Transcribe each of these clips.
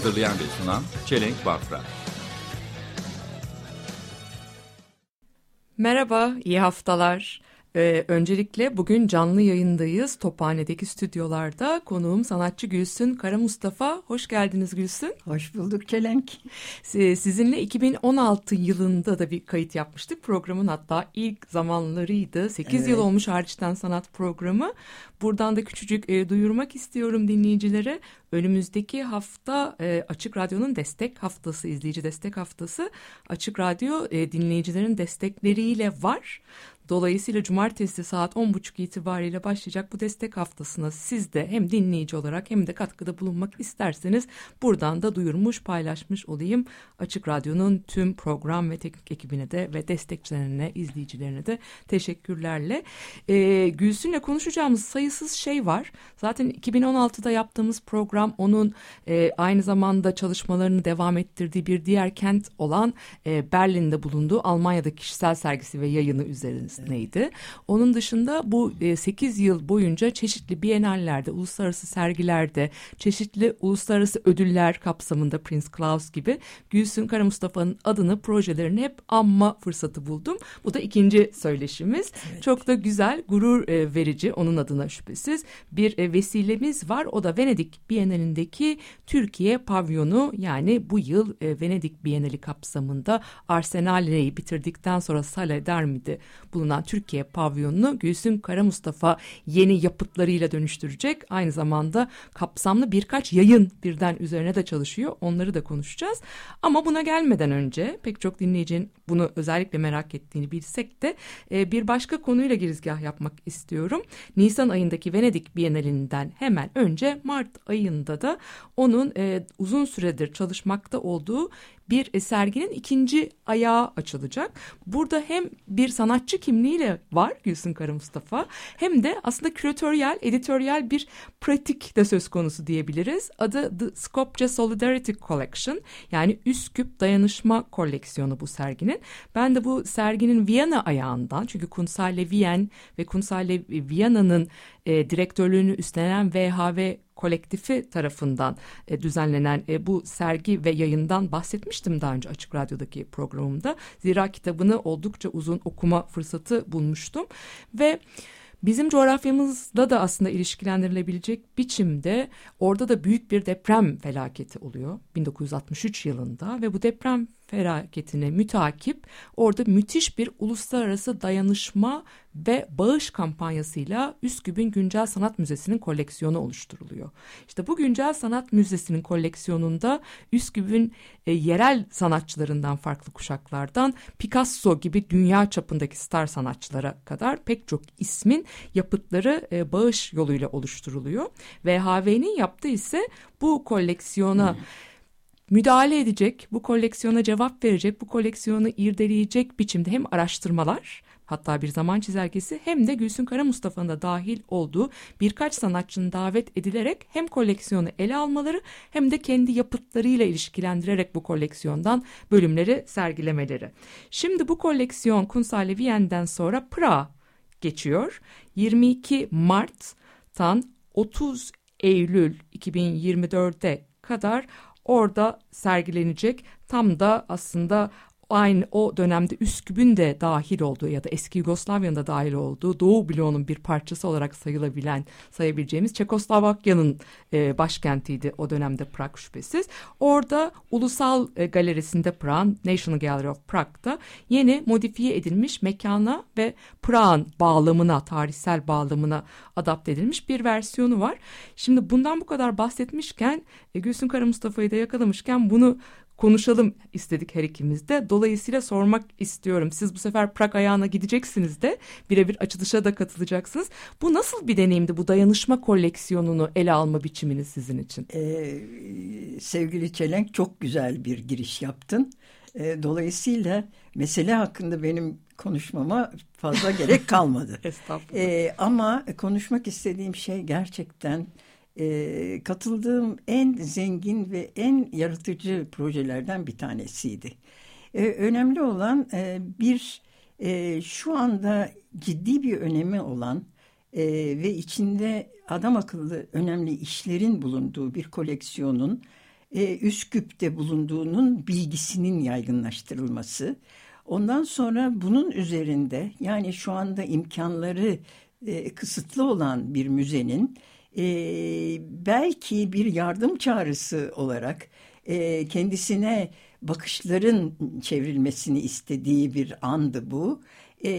Hazırlayan ve sunan Çelenk Bafra Merhaba, iyi haftalar. Ee, öncelikle bugün canlı yayındayız. Tophane'deki stüdyolarda konuğum sanatçı Gülsün Kara Mustafa. Hoş geldiniz Gülsün. Hoş bulduk Çelenk. Ee, Sizinle 2016 yılında da bir kayıt yapmıştık. Programın hatta ilk zamanlarıydı. 8 yıl Evet. olmuş hariçten sanat programı. Buradan da küçücük e, duyurmak istiyorum dinleyicilere. Önümüzdeki hafta e, Açık Radyo'nun destek haftası, izleyici destek haftası. Açık Radyo e, dinleyicilerin destekleriyle var. Dolayısıyla cumartesi saat 10.30 itibariyle başlayacak bu destek haftasına siz de hem dinleyici olarak hem de katkıda bulunmak isterseniz buradan da duyurmuş paylaşmış olayım. Açık Radyo'nun tüm program ve teknik ekibine de ve destekçilerine, izleyicilerine de teşekkürlerle. Ee, Gülsün'le konuşacağımız sayısız şey var. Zaten 2016'da yaptığımız program onun e, aynı zamanda çalışmalarını devam ettirdiği bir diğer kent olan e, Berlin'de bulunduğu Almanya'da kişisel sergisi ve yayını üzerineydi. Onun dışında bu e, 8 yıl boyunca çeşitli bienallerde, uluslararası sergilerde, çeşitli uluslararası ödüller kapsamında Prince Claus gibi Gülsün Kara Mustafa'nın adını, projelerini hep anma fırsatı buldum. Bu da ikinci söyleşimiz. Çok da güzel, gurur e, verici onun adına şüphesiz bir e, vesilemiz var. O da Venedik Bienalindeki Türkiye pavyonu yani bu yıl e, Venedik Bienali kapsamında Arsenal'i bitirdikten sonra Sala Dermi'de bulunan Türkiye pavyonunu Gülsüm Kara Mustafa yeni yapıtlarıyla dönüştürecek. Aynı zamanda kapsamlı birkaç yayın birden üzerine de çalışıyor. Onları da konuşacağız. Ama buna gelmeden önce pek çok dinleyicinin bunu özellikle merak ettiğini bilsek de e, bir başka konuyla girizgah yapmak istiyorum. Nisan ayındaki Venedik Bienalinden hemen önce Mart ayında da onun e, uzun süredir çalışmakta olduğu bir e, serginin ikinci ayağı açılacak. Burada hem bir sanatçı kimliğiyle var Gülsün Kara Mustafa hem de aslında küratöryel, editoryal bir pratik de söz konusu diyebiliriz. Adı The Skopje Solidarity Collection yani Üsküp Dayanışma Koleksiyonu bu serginin. Ben de bu serginin Viyana ayağından çünkü Kunsale Viyen ve Kunsale Viyana'nın e, direktörlüğünü üstlenen VHV kolektifi tarafından e, düzenlenen e, bu sergi ve yayından bahsetmiştim daha önce Açık Radyo'daki programımda. Zira kitabını oldukça uzun okuma fırsatı bulmuştum ve Bizim coğrafyamızda da aslında ilişkilendirilebilecek biçimde orada da büyük bir deprem felaketi oluyor 1963 yılında ve bu deprem felaketine mütakip orada müthiş bir uluslararası dayanışma ve bağış kampanyasıyla Üsküp'ün Güncel Sanat Müzesi'nin koleksiyonu oluşturuluyor. İşte bu Güncel Sanat Müzesi'nin koleksiyonunda Üsküp'ün e, yerel sanatçılarından farklı kuşaklardan Picasso gibi dünya çapındaki star sanatçılara kadar pek çok ismin yapıtları e, bağış yoluyla oluşturuluyor. VHV'nin yaptığı ise bu koleksiyona müdahale edecek, bu koleksiyona cevap verecek, bu koleksiyonu irdeleyecek biçimde hem araştırmalar hatta bir zaman çizelgesi hem de Gülsün Kara Mustafa'nın da dahil olduğu birkaç sanatçının davet edilerek hem koleksiyonu ele almaları hem de kendi yapıtlarıyla ilişkilendirerek bu koleksiyondan bölümleri sergilemeleri. Şimdi bu koleksiyon Kunsale Viyen'den sonra Prag geçiyor. 22 Mart'tan 30 Eylül 2024'e kadar orada sergilenecek. Tam da aslında aynı o dönemde Üsküp'ün de dahil olduğu ya da eski Yugoslavya'nın da dahil olduğu Doğu bloğunun bir parçası olarak sayılabilen sayabileceğimiz Çekoslovakya'nın e, başkentiydi o dönemde Prag şüphesiz. Orada ulusal e, galerisinde Prag'ın National Gallery of Prague'da yeni modifiye edilmiş mekana ve Prag'ın bağlamına, tarihsel bağlamına adapte edilmiş bir versiyonu var. Şimdi bundan bu kadar bahsetmişken e, Gülsün Kara Mustafa'yı da yakalamışken bunu konuşalım istedik her ikimiz de. Dolayısıyla sormak istiyorum. Siz bu sefer Prag ayağına gideceksiniz de birebir açılışa da katılacaksınız. Bu nasıl bir deneyimdi bu dayanışma koleksiyonunu ele alma biçiminiz sizin için? Ee, sevgili Çelenk çok güzel bir giriş yaptın. Ee, dolayısıyla mesele hakkında benim konuşmama fazla gerek kalmadı. Estağfurullah. Ee, ama konuşmak istediğim şey gerçekten e, katıldığım en zengin ve en yaratıcı projelerden bir tanesiydi. Ee, önemli olan e, bir e, şu anda ciddi bir önemi olan e, ve içinde adam akıllı önemli işlerin bulunduğu bir koleksiyonun e, Üsküp'te bulunduğunun bilgisinin yaygınlaştırılması. Ondan sonra bunun üzerinde yani şu anda imkanları e, kısıtlı olan bir müzenin e, belki bir yardım çağrısı olarak e, kendisine bakışların çevrilmesini istediği bir andı bu. E,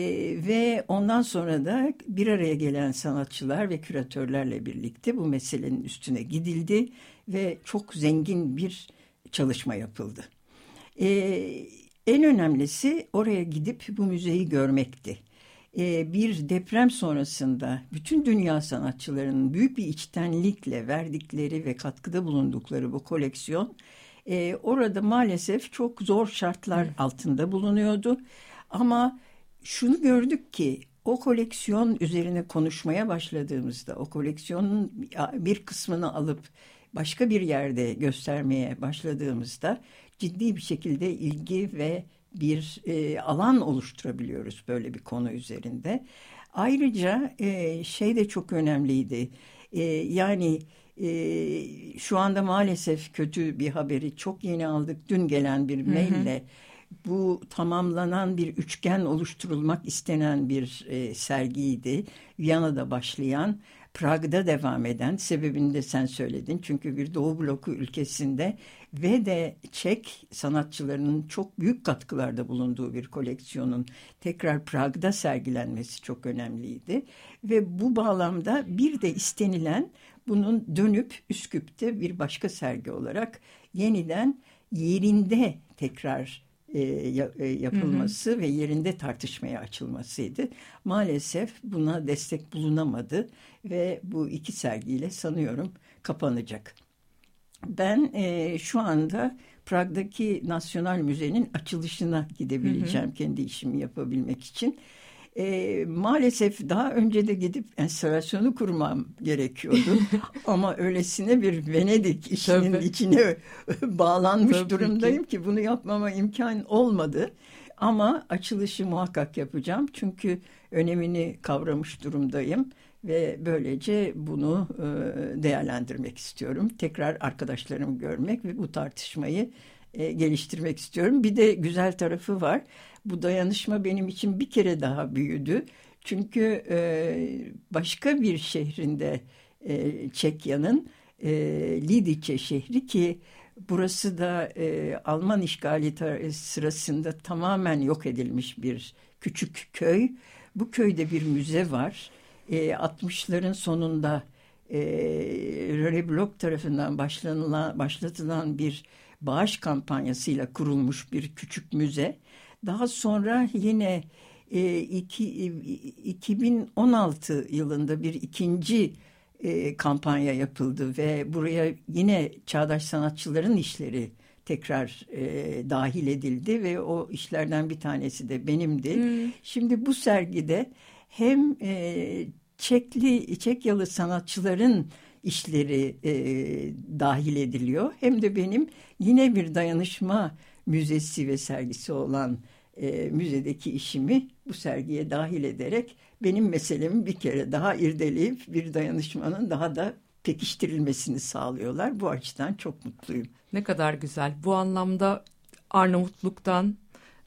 ve ondan sonra da bir araya gelen sanatçılar ve küratörlerle birlikte bu meselenin üstüne gidildi ve çok zengin bir çalışma yapıldı. E, en önemlisi oraya gidip bu müzeyi görmekti. E, bir deprem sonrasında bütün dünya sanatçılarının büyük bir içtenlikle verdikleri ve katkıda bulundukları bu koleksiyon e, orada maalesef çok zor şartlar altında bulunuyordu. Ama şunu gördük ki o koleksiyon üzerine konuşmaya başladığımızda o koleksiyonun bir kısmını alıp başka bir yerde göstermeye başladığımızda ciddi bir şekilde ilgi ve bir e, alan oluşturabiliyoruz böyle bir konu üzerinde. Ayrıca e, şey de çok önemliydi. E, yani e, şu anda maalesef kötü bir haberi çok yeni aldık. Dün gelen bir maille bu tamamlanan bir üçgen oluşturulmak istenen bir e, sergiydi. Viyana'da başlayan, Prag'da devam eden sebebini de sen söyledin. Çünkü bir Doğu bloku ülkesinde ve de Çek sanatçılarının çok büyük katkılarda bulunduğu bir koleksiyonun tekrar Prag'da sergilenmesi çok önemliydi. Ve bu bağlamda bir de istenilen bunun dönüp Üsküp'te bir başka sergi olarak yeniden yerinde tekrar e, yapılması hı hı. ve yerinde tartışmaya açılmasıydı. Maalesef buna destek bulunamadı ve bu iki sergiyle sanıyorum kapanacak. Ben e, şu anda Prag'daki Nasyonal Müze'nin açılışına gidebileceğim hı hı. kendi işimi yapabilmek için. E, maalesef daha önce de gidip enstalasyonu kurmam gerekiyordu. Ama öylesine bir Venedik işinin Tabii. içine bağlanmış Tabii durumdayım ki. ki bunu yapmama imkan olmadı. Ama açılışı muhakkak yapacağım. Çünkü önemini kavramış durumdayım ve böylece bunu değerlendirmek istiyorum. Tekrar arkadaşlarımı görmek ve bu tartışmayı e, geliştirmek istiyorum. Bir de güzel tarafı var. Bu dayanışma benim için bir kere daha büyüdü. Çünkü e, başka bir şehrinde e, Çekya'nın e, Lidice şehri ki burası da e, Alman işgali sırasında tamamen yok edilmiş bir küçük köy. Bu köyde bir müze var. E, 60'ların sonunda e, Röle Blok tarafından başlatılan bir bağış kampanyasıyla kurulmuş bir küçük müze. Daha sonra yine e, iki, e, 2016 yılında bir ikinci e, kampanya yapıldı ve buraya yine çağdaş sanatçıların işleri tekrar e, dahil edildi ve o işlerden bir tanesi de benimdi. Hmm. Şimdi bu sergide hem e, Çekli Çekyalı sanatçıların işleri e, dahil ediliyor hem de benim yine bir dayanışma müzesi ve sergisi olan e, müzedeki işimi bu sergiye dahil ederek benim meselemi bir kere daha irdeleyip bir dayanışmanın daha da pekiştirilmesini sağlıyorlar. Bu açıdan çok mutluyum. Ne kadar güzel. Bu anlamda Arnavutluk'tan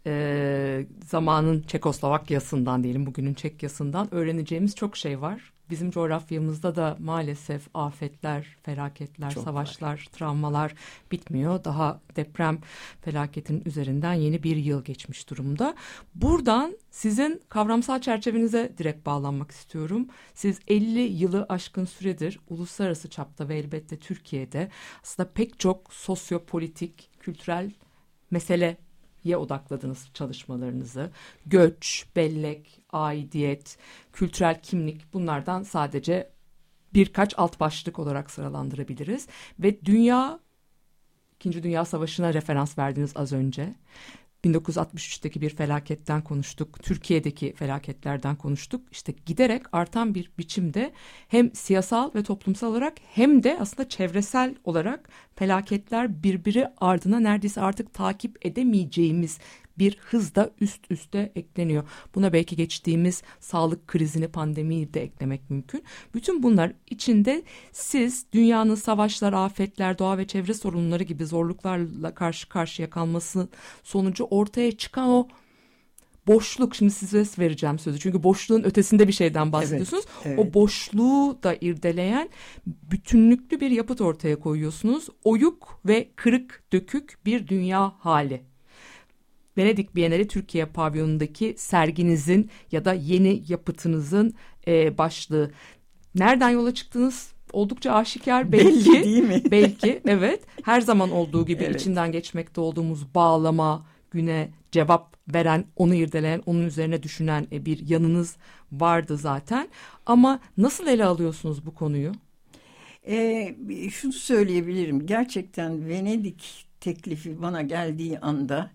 e, zamanın Çekoslovakyasından diyelim bugünün Çekyasından öğreneceğimiz çok şey var. Bizim coğrafyamızda da maalesef afetler, felaketler, Çok savaşlar, travmalar bitmiyor. Daha deprem felaketinin üzerinden yeni bir yıl geçmiş durumda. Buradan sizin kavramsal çerçevenize direkt bağlanmak istiyorum. Siz 50 yılı aşkın süredir uluslararası çapta ve elbette Türkiye'de aslında pek çok sosyopolitik, kültürel mesele ye odakladınız çalışmalarınızı. Göç, bellek, aidiyet, kültürel kimlik bunlardan sadece birkaç alt başlık olarak sıralandırabiliriz. Ve dünya, İkinci Dünya Savaşı'na referans verdiniz az önce. 1963'teki bir felaketten konuştuk. Türkiye'deki felaketlerden konuştuk. İşte giderek artan bir biçimde hem siyasal ve toplumsal olarak hem de aslında çevresel olarak felaketler birbiri ardına neredeyse artık takip edemeyeceğimiz bir hızda üst üste ekleniyor. Buna belki geçtiğimiz sağlık krizini, pandemiyi de eklemek mümkün. Bütün bunlar içinde siz dünyanın savaşlar, afetler, doğa ve çevre sorunları gibi zorluklarla karşı karşıya kalması sonucu ortaya çıkan o boşluk şimdi size vereceğim sözü çünkü boşluğun ötesinde bir şeyden bahsediyorsunuz. evet. O boşluğu da irdeleyen bütünlüklü bir yapıt ortaya koyuyorsunuz. Oyuk ve kırık dökük bir dünya hali. Venedik Bienali Türkiye pavyonundaki serginizin ya da yeni yapıtınızın e, başlığı. Nereden yola çıktınız? Oldukça aşikar belki. Belli değil mi? belki evet. Her zaman olduğu gibi Evet. içinden geçmekte olduğumuz bağlama, güne cevap veren, onu irdeleyen, onun üzerine düşünen e, bir yanınız vardı zaten. Ama nasıl ele alıyorsunuz bu konuyu? Ee, şunu söyleyebilirim. Gerçekten Venedik teklifi bana geldiği anda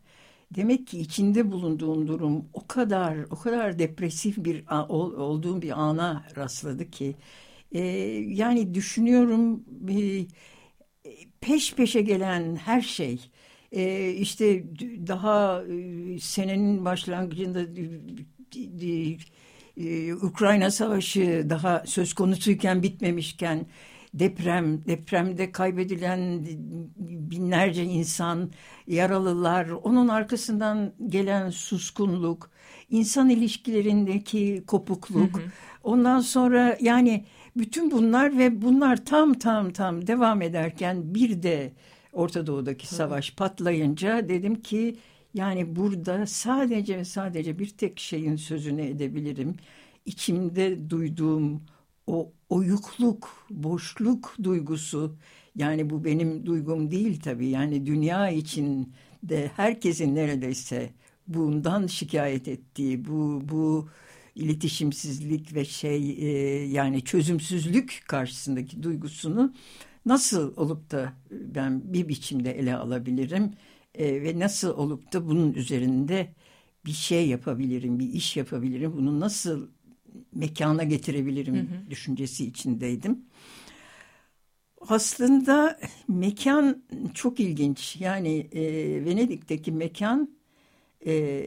demek ki içinde bulunduğum durum o kadar o kadar depresif bir olduğum bir ana rastladı ki Ee, yani düşünüyorum e, peş peşe gelen her şey e, işte daha e, senenin başlangıcında d- e, Ukrayna Savaşı daha söz konusuyken bitmemişken deprem, depremde kaybedilen binlerce insan, yaralılar, onun arkasından gelen suskunluk, insan ilişkilerindeki kopukluk, ondan sonra yani bütün bunlar ve bunlar tam tam tam devam ederken bir de Orta Doğu'daki savaş patlayınca dedim ki yani burada sadece ve sadece bir tek şeyin sözünü edebilirim. İçimde duyduğum o oyukluk, boşluk duygusu. Yani bu benim duygum değil tabii. Yani dünya için de herkesin neredeyse bundan şikayet ettiği bu bu iletişimsizlik ve şey e, yani çözümsüzlük karşısındaki duygusunu nasıl olup da ben bir biçimde ele alabilirim? E, ve nasıl olup da bunun üzerinde bir şey yapabilirim, bir iş yapabilirim, bunu nasıl mekana getirebilirim düşüncesi içindeydim. Aslında mekan çok ilginç. Yani e, Venedik'teki mekan e,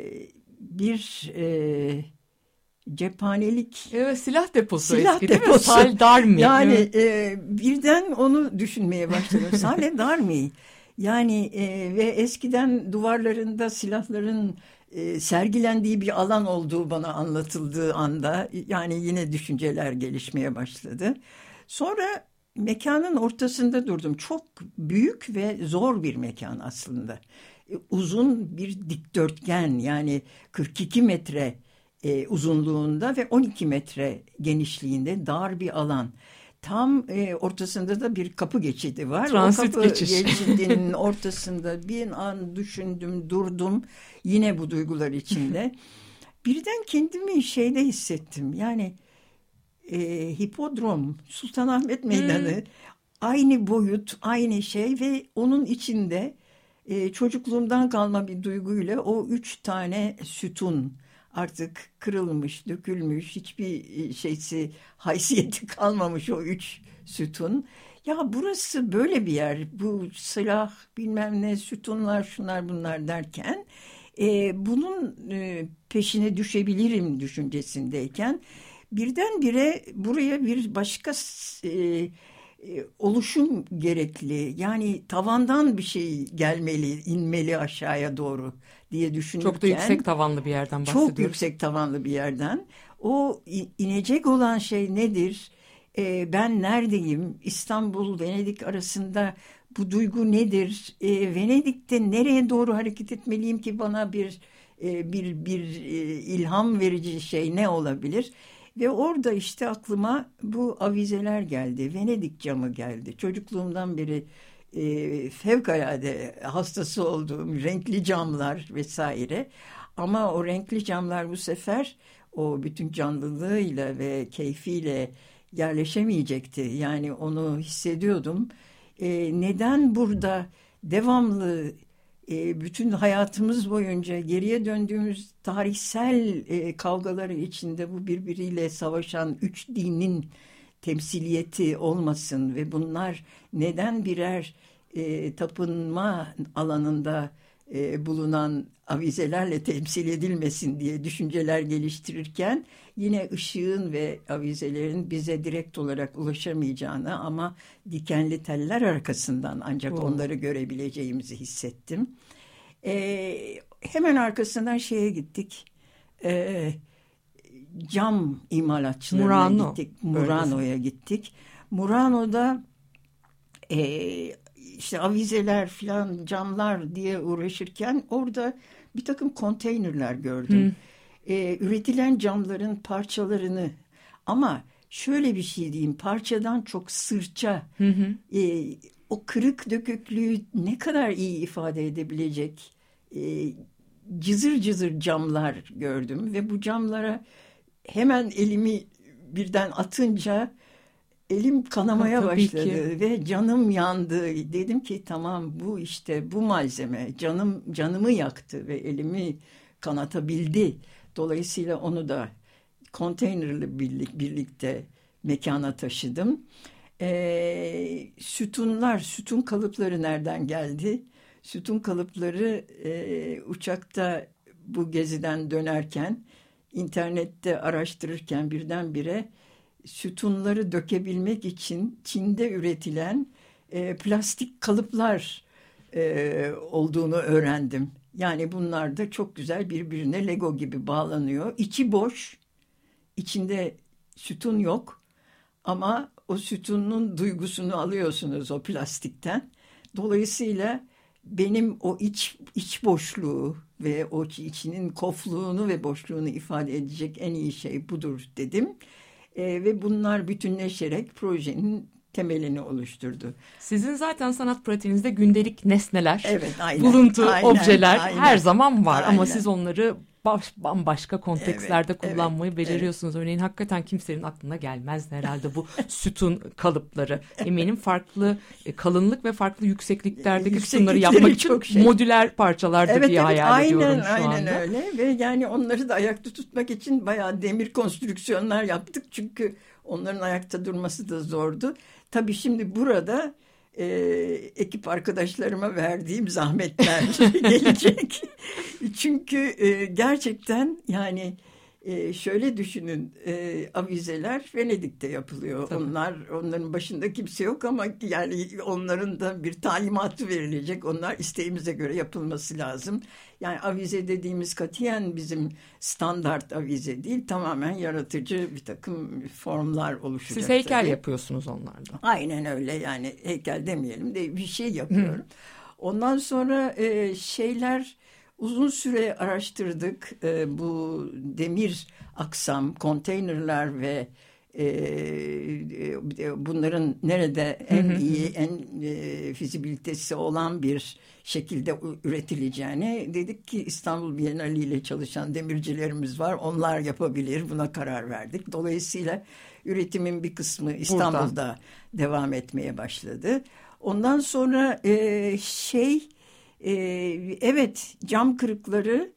bir e, cephanelik Evet silah deposu Silah eski değil mi? deposu. Sal Darmi. Yani Evet. e, birden onu düşünmeye başladım. Salih Darmi. Yani e, ve eskiden duvarlarında silahların e, sergilendiği bir alan olduğu bana anlatıldığı anda yani yine düşünceler gelişmeye başladı. Sonra mekanın ortasında durdum. Çok büyük ve zor bir mekan aslında. E, uzun bir dikdörtgen yani 42 metre e, uzunluğunda ve 12 metre genişliğinde dar bir alan. Tam e, ortasında da bir kapı geçidi var. Transit o kapı geçiş. geçidinin ortasında bir an düşündüm, durdum. Yine bu duygular içinde. Birden kendimi şeyde hissettim. Yani e, hipodrom, Sultanahmet Meydanı aynı boyut, aynı şey ve onun içinde e, çocukluğumdan kalma bir duyguyla o üç tane sütun artık kırılmış, dökülmüş, hiçbir e, şeysi, haysiyeti kalmamış o üç sütun. Ya burası böyle bir yer, bu silah bilmem ne sütunlar şunlar bunlar derken e, bunun e, peşine düşebilirim düşüncesindeyken birdenbire buraya bir başka e, e, oluşum gerekli. Yani tavandan bir şey gelmeli, inmeli aşağıya doğru diye düşünürken. Çok da yüksek tavanlı bir yerden bahsediyoruz. Çok yüksek tavanlı bir yerden. o inecek olan şey nedir? E, ben neredeyim? İstanbul, Venedik arasında bu duygu nedir? E, Venedik'te nereye doğru hareket etmeliyim ki bana bir e, bir bir e, ilham verici şey ne olabilir? Ve orada işte aklıma bu avizeler geldi. Venedik camı geldi. Çocukluğumdan beri e, fevkalade hastası olduğum renkli camlar vesaire. Ama o renkli camlar bu sefer o bütün canlılığıyla ve keyfiyle yerleşemeyecekti. Yani onu hissediyordum. E, neden burada devamlı e, bütün hayatımız boyunca geriye döndüğümüz tarihsel e, kavgaları içinde bu birbiriyle savaşan üç dinin temsiliyeti olmasın ve bunlar neden birer e, tapınma alanında e, bulunan avizelerle temsil edilmesin diye düşünceler geliştirirken yine ışığın ve avizelerin bize direkt olarak ulaşamayacağını ama dikenli teller arkasından ancak Oh. onları görebileceğimizi hissettim. E, hemen arkasından şeye gittik. E, cam imalatçılarına Murano gittik. Murano'ya gittik. Murano'da e, işte avizeler filan camlar diye uğraşırken orada bir takım konteynerler gördüm. E, üretilen camların parçalarını ama şöyle bir şey diyeyim parçadan çok sırça e, o kırık döküklüğü ne kadar iyi ifade edebilecek e, cızır cızır camlar gördüm ve bu camlara hemen elimi birden atınca elim kanamaya Ha, başladı ki. ve canım yandı. Dedim ki tamam bu işte bu malzeme canım canımı yaktı ve elimi kanatabildi. Dolayısıyla onu da konteynerle birlik, birlikte mekana taşıdım. Ee, sütunlar, sütun kalıpları nereden geldi? Sütun kalıpları e, uçakta bu geziden dönerken internette araştırırken birdenbire sütunları dökebilmek için Çin'de üretilen e, plastik kalıplar e, olduğunu öğrendim. Yani bunlar da çok güzel birbirine Lego gibi bağlanıyor. İçi boş, içinde sütun yok ama o sütunun duygusunu alıyorsunuz o plastikten. Dolayısıyla benim o iç iç boşluğu ve o içinin kofluğunu ve boşluğunu ifade edecek en iyi şey budur dedim. E, ve bunlar bütünleşerek projenin temelini oluşturdu. Sizin zaten sanat pratiğinizde gündelik nesneler, Evet, aynen. buluntu, Aynen, objeler aynen. her zaman var ama Aynen. siz onları baş, bambaşka kontekstlerde Evet, kullanmayı evet, beceriyorsunuz. Örneğin hakikaten kimsenin aklına gelmez herhalde bu sütun kalıpları. Eminim farklı e, kalınlık ve farklı yüksekliklerdeki sütunları yapmak için çok şey. modüler parçalardır Evet diye evet hayal aynen ediyorum şu aynen anda. öyle ve yani onları da ayakta tutmak için bayağı demir konstrüksiyonlar yaptık çünkü onların ayakta durması da zordu. Tabii şimdi burada e, ekip arkadaşlarıma verdiğim zahmetler gelecek. Çünkü e, gerçekten yani e, şöyle düşünün e, avizeler Venedik'te yapılıyor. Tabii. Onlar onların başında kimse yok ama yani onların da bir talimatı verilecek. Onlar isteğimize göre yapılması lazım. Yani avize dediğimiz katiyen bizim standart avize değil. Tamamen yaratıcı bir takım formlar oluşacak. Siz heykel tabii. yapıyorsunuz onlardan. Aynen öyle yani heykel demeyelim de bir şey yapıyorum. Ondan sonra e, şeyler uzun süre araştırdık. E, bu demir aksam, konteynerler ve e, e, bunların nerede en iyi, en e, fizibilitesi olan bir şekilde üretileceğini dedik ki İstanbul Bienali ile çalışan demircilerimiz var. Onlar yapabilir. Buna karar verdik. Dolayısıyla üretimin bir kısmı İstanbul'da devam etmeye başladı. Ondan sonra e, şey e, evet cam kırıkları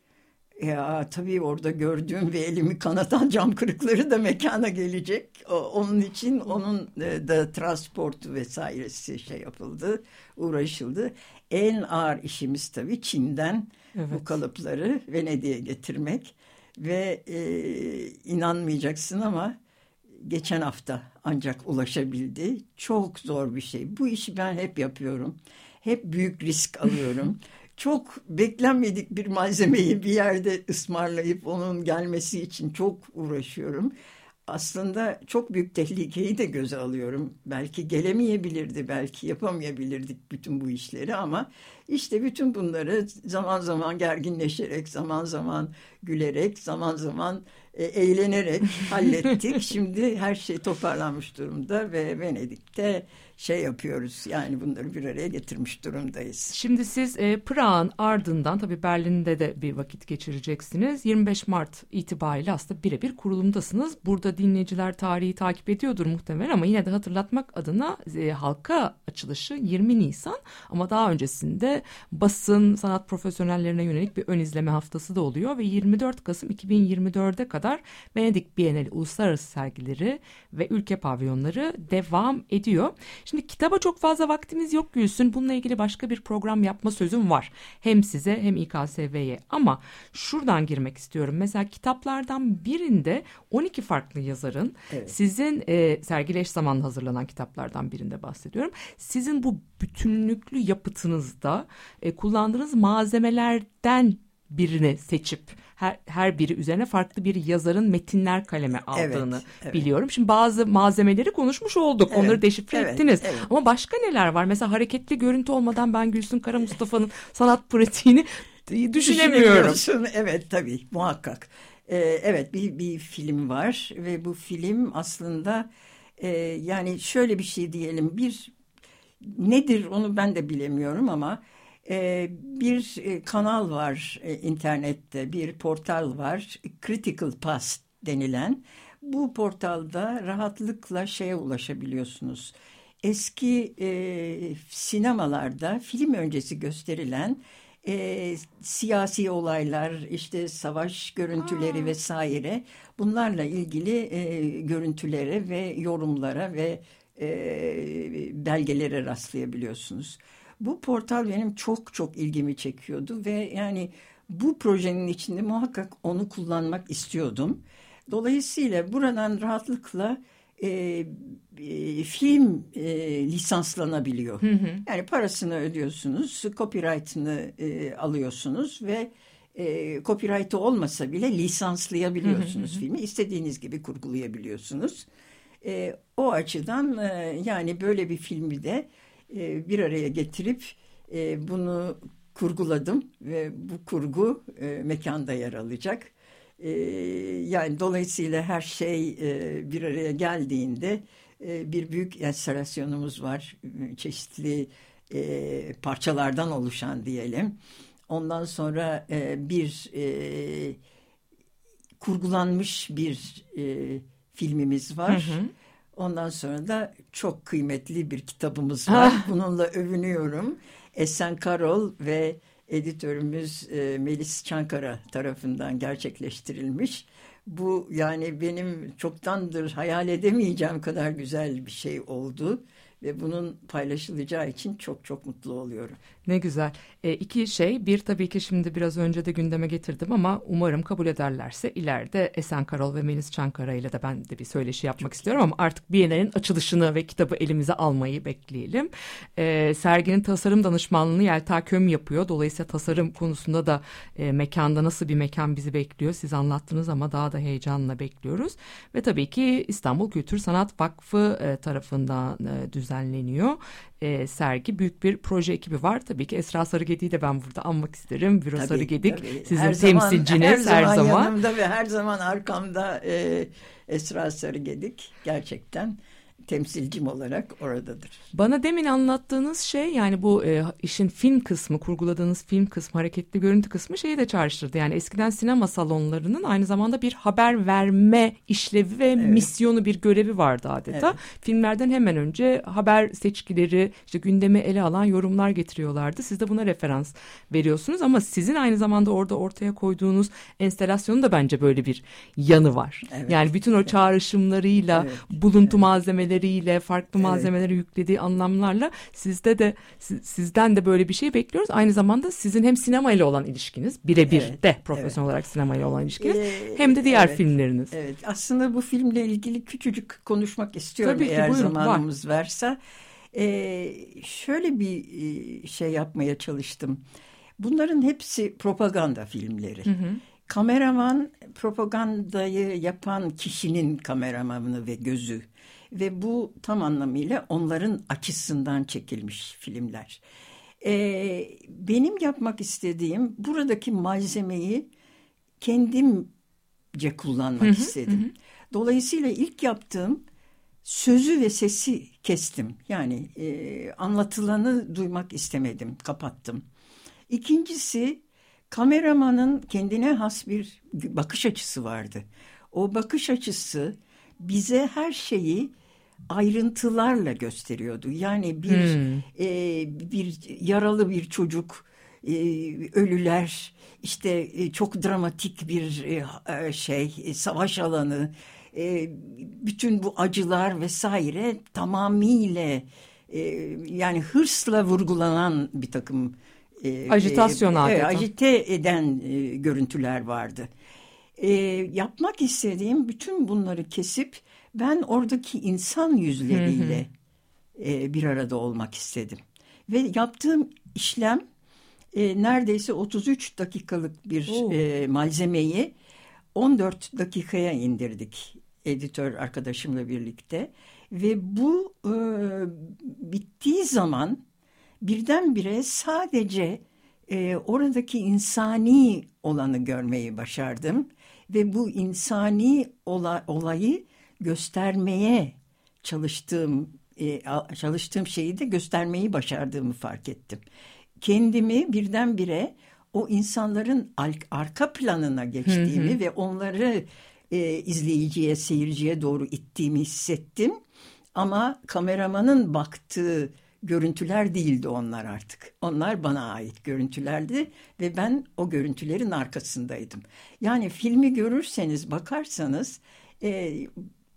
ya tabii orada gördüğüm ve elimi kanatan cam kırıkları da mekana gelecek. O, onun için onun e, da transportu vesairesi şey yapıldı, uğraşıldı. En ağır işimiz tabii Çin'den Evet. bu kalıpları Venedik'e getirmek ve e, inanmayacaksın ama geçen hafta ancak ulaşabildi. Çok zor bir şey. Bu işi ben hep yapıyorum. Hep büyük risk alıyorum. çok beklenmedik bir malzemeyi bir yerde ısmarlayıp onun gelmesi için çok uğraşıyorum. Aslında çok büyük tehlikeyi de göze alıyorum. Belki gelemeyebilirdi, belki yapamayabilirdik bütün bu işleri ama işte bütün bunları zaman zaman gerginleşerek, zaman zaman gülerek, zaman zaman e, eğlenerek hallettik. Şimdi her şey toparlanmış durumda ve Venedik'te şey yapıyoruz. Yani bunları bir araya getirmiş durumdayız. Şimdi siz e, Prag'ın ardından tabii Berlin'de de bir vakit geçireceksiniz. 25 Mart itibariyle aslında birebir kurulumdasınız. Burada dinleyiciler tarihi takip ediyordur muhtemelen ama yine de hatırlatmak adına e, halka açılışı 20 Nisan ama daha öncesinde basın sanat profesyonellerine yönelik bir ön izleme haftası da oluyor ve 24 Kasım 2024'e kadar Venedik Bienali uluslararası sergileri ve ülke pavyonları devam ediyor. Şimdi kitaba çok fazla vaktimiz yok Gülsün. Bununla ilgili başka bir program yapma sözüm var. Hem size hem İKSV'ye ama şuradan girmek istiyorum. Mesela kitaplardan birinde 12 farklı yazarın Evet. sizin e, sergili eş zamanlı hazırlanan kitaplardan birinde bahsediyorum. Sizin bu bütünlüklü yapıtınızda e, kullandığınız malzemelerden birini seçip her, her biri üzerine farklı bir yazarın metinler kaleme Evet, aldığını evet. biliyorum. Şimdi bazı malzemeleri konuşmuş olduk. Evet, Onları deşifre evet, ettiniz. evet. Ama başka neler var? Mesela hareketli görüntü olmadan ben Gülsün Kara Mustafa'nın sanat pratiğini düşünemiyorum. Evet tabii muhakkak. Ee, evet bir, bir film var ve bu film aslında e, yani şöyle bir şey diyelim bir nedir onu ben de bilemiyorum ama e, bir e, kanal var e, internette bir portal var Critical Pass denilen bu portalda rahatlıkla şeye ulaşabiliyorsunuz. Eski e, sinemalarda film öncesi gösterilen e, siyasi olaylar, işte savaş görüntüleri vesaire bunlarla ilgili e, görüntülere ve yorumlara ve e, belgelere rastlayabiliyorsunuz. Bu portal benim çok çok ilgimi çekiyordu ve yani bu projenin içinde muhakkak onu kullanmak istiyordum. Dolayısıyla buradan rahatlıkla e, e, film e, lisanslanabiliyor. Yani parasını ödüyorsunuz, copyright'ını e, alıyorsunuz ve e, copyright'ı olmasa bile lisanslayabiliyorsunuz filmi. İstediğiniz gibi kurgulayabiliyorsunuz. E, o açıdan e, yani böyle bir filmi de e, bir araya getirip e, bunu kurguladım ve bu kurgu e, mekanda yer alacak. Yani dolayısıyla her şey bir araya geldiğinde bir büyük enstalasyonumuz var. Çeşitli parçalardan oluşan diyelim. Ondan sonra bir kurgulanmış bir filmimiz var. Ondan sonra da çok kıymetli bir kitabımız var. Bununla övünüyorum. Esen Karol ve editörümüz e, Melis Çankara tarafından gerçekleştirilmiş. Bu yani benim çoktandır hayal edemeyeceğim kadar güzel bir şey oldu ve bunun paylaşılacağı için çok çok mutlu oluyorum. Ne güzel. E, iki şey. Bir tabii ki şimdi biraz önce de gündeme getirdim ama umarım kabul ederlerse ileride Esen Karol ve Melis Çankara ile de ben de bir söyleşi yapmak istiyorum ama artık Biennale'nin açılışını ve kitabı elimize almayı bekleyelim. E, serginin tasarım danışmanlığını Yelta Köm yapıyor. Dolayısıyla tasarım konusunda da e, mekanda nasıl bir mekan bizi bekliyor siz anlattınız ama daha da heyecanla bekliyoruz. Ve tabii ki İstanbul Kültür Sanat Vakfı e, tarafından e, düzenleniyor. E, sergi büyük bir proje ekibi var. Tabii ki Esra Sarıgedi'yi de ben burada anmak isterim. Büro Tabii, Sarıgedik tabii. sizin Her zaman- temsilciniz her zaman. yanımda ve her zaman arkamda e, Esra Sarıgedik gerçekten temsilcim olarak oradadır. Bana demin anlattığınız şey yani bu e, işin film kısmı, kurguladığınız film kısmı, hareketli görüntü kısmı şeyi de çağrıştırdı. Yani eskiden sinema salonlarının aynı zamanda bir haber verme işlevi ve misyonu bir görevi vardı adeta. Evet. Filmlerden hemen önce haber seçkileri, işte gündemi ele alan yorumlar getiriyorlardı. Siz de buna referans veriyorsunuz ama sizin aynı zamanda orada ortaya koyduğunuz enstalasyonun da bence böyle bir yanı var. Evet. Yani bütün o çağrışımlarıyla, Evet. buluntu malzemeleriyle, farklı Evet. malzemelere yüklediği anlamlarla sizde de siz- sizden de böyle bir şey bekliyoruz. Aynı zamanda sizin hem sinema ile olan ilişkiniz, birebir Evet, de profesyonel olarak sinema ile olan ilişkiniz, Ee, hem de diğer evet, filmleriniz. Evet, aslında bu filmle ilgili küçücük konuşmak istiyorum Tabii ki, eğer buyurun, zamanımız varsa. Ee, şöyle bir e, şey yapmaya çalıştım. Bunların hepsi propaganda filmleri. Kameraman propagandayı yapan kişinin kameramanı ve gözü ve bu tam anlamıyla onların açısından çekilmiş filmler. Ee, benim yapmak istediğim buradaki malzemeyi kendimce kullanmak istedim. Dolayısıyla ilk yaptığım sözü ve sesi kestim. Yani e, anlatılanı duymak istemedim, kapattım. İkincisi kameramanın kendine has bir bakış açısı vardı. O bakış açısı bize her şeyi ayrıntılarla gösteriyordu. Yani bir e, bir yaralı bir çocuk, e, ölüler, işte e, çok dramatik bir e, şey, e, savaş alanı, e, bütün bu acılar vesaire tamamıyla e, yani hırsla vurgulanan bir takım e, Ajitasyon e, adeta. agite eden e, görüntüler vardı. E, yapmak istediğim bütün bunları kesip ben oradaki insan yüzleriyle e, bir arada olmak istedim. Ve yaptığım işlem e, neredeyse 33 dakikalık bir Oo. e, malzemeyi 14 dakikaya indirdik editör arkadaşımla birlikte. Ve bu e, bittiği zaman birdenbire sadece e, oradaki insani olanı görmeyi başardım. Ve bu insani ola, olayı göstermeye çalıştığım e, çalıştığım şeyi de göstermeyi başardığımı fark ettim. Kendimi birdenbire o insanların arka planına geçtiğimi ve onları e, izleyiciye, seyirciye doğru ittiğimi hissettim. Ama kameramanın baktığı görüntüler değildi onlar artık. Onlar bana ait görüntülerdi ve ben o görüntülerin arkasındaydım. Yani filmi görürseniz, bakarsanız e,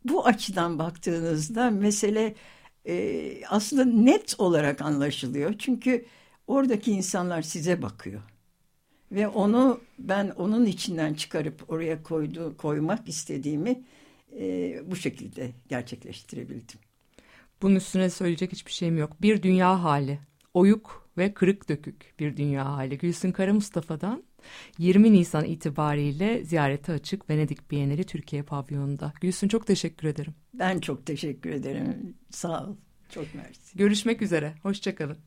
bu açıdan baktığınızda mesele e, aslında net olarak anlaşılıyor. Çünkü oradaki insanlar size bakıyor. Ve onu ben onun içinden çıkarıp oraya koydu, koymak istediğimi e, bu şekilde gerçekleştirebildim. Bunun üstüne söyleyecek hiçbir şeyim yok. Bir dünya hali. Oyuk ve kırık dökük bir dünya hali. Gülsün Kara Mustafa'dan 20 Nisan itibariyle ziyarete açık Venedik Bienali Türkiye pavyonunda. Gülsün çok teşekkür ederim. Ben çok teşekkür ederim. Sağ ol. Çok mersi. Görüşmek üzere. Hoşçakalın.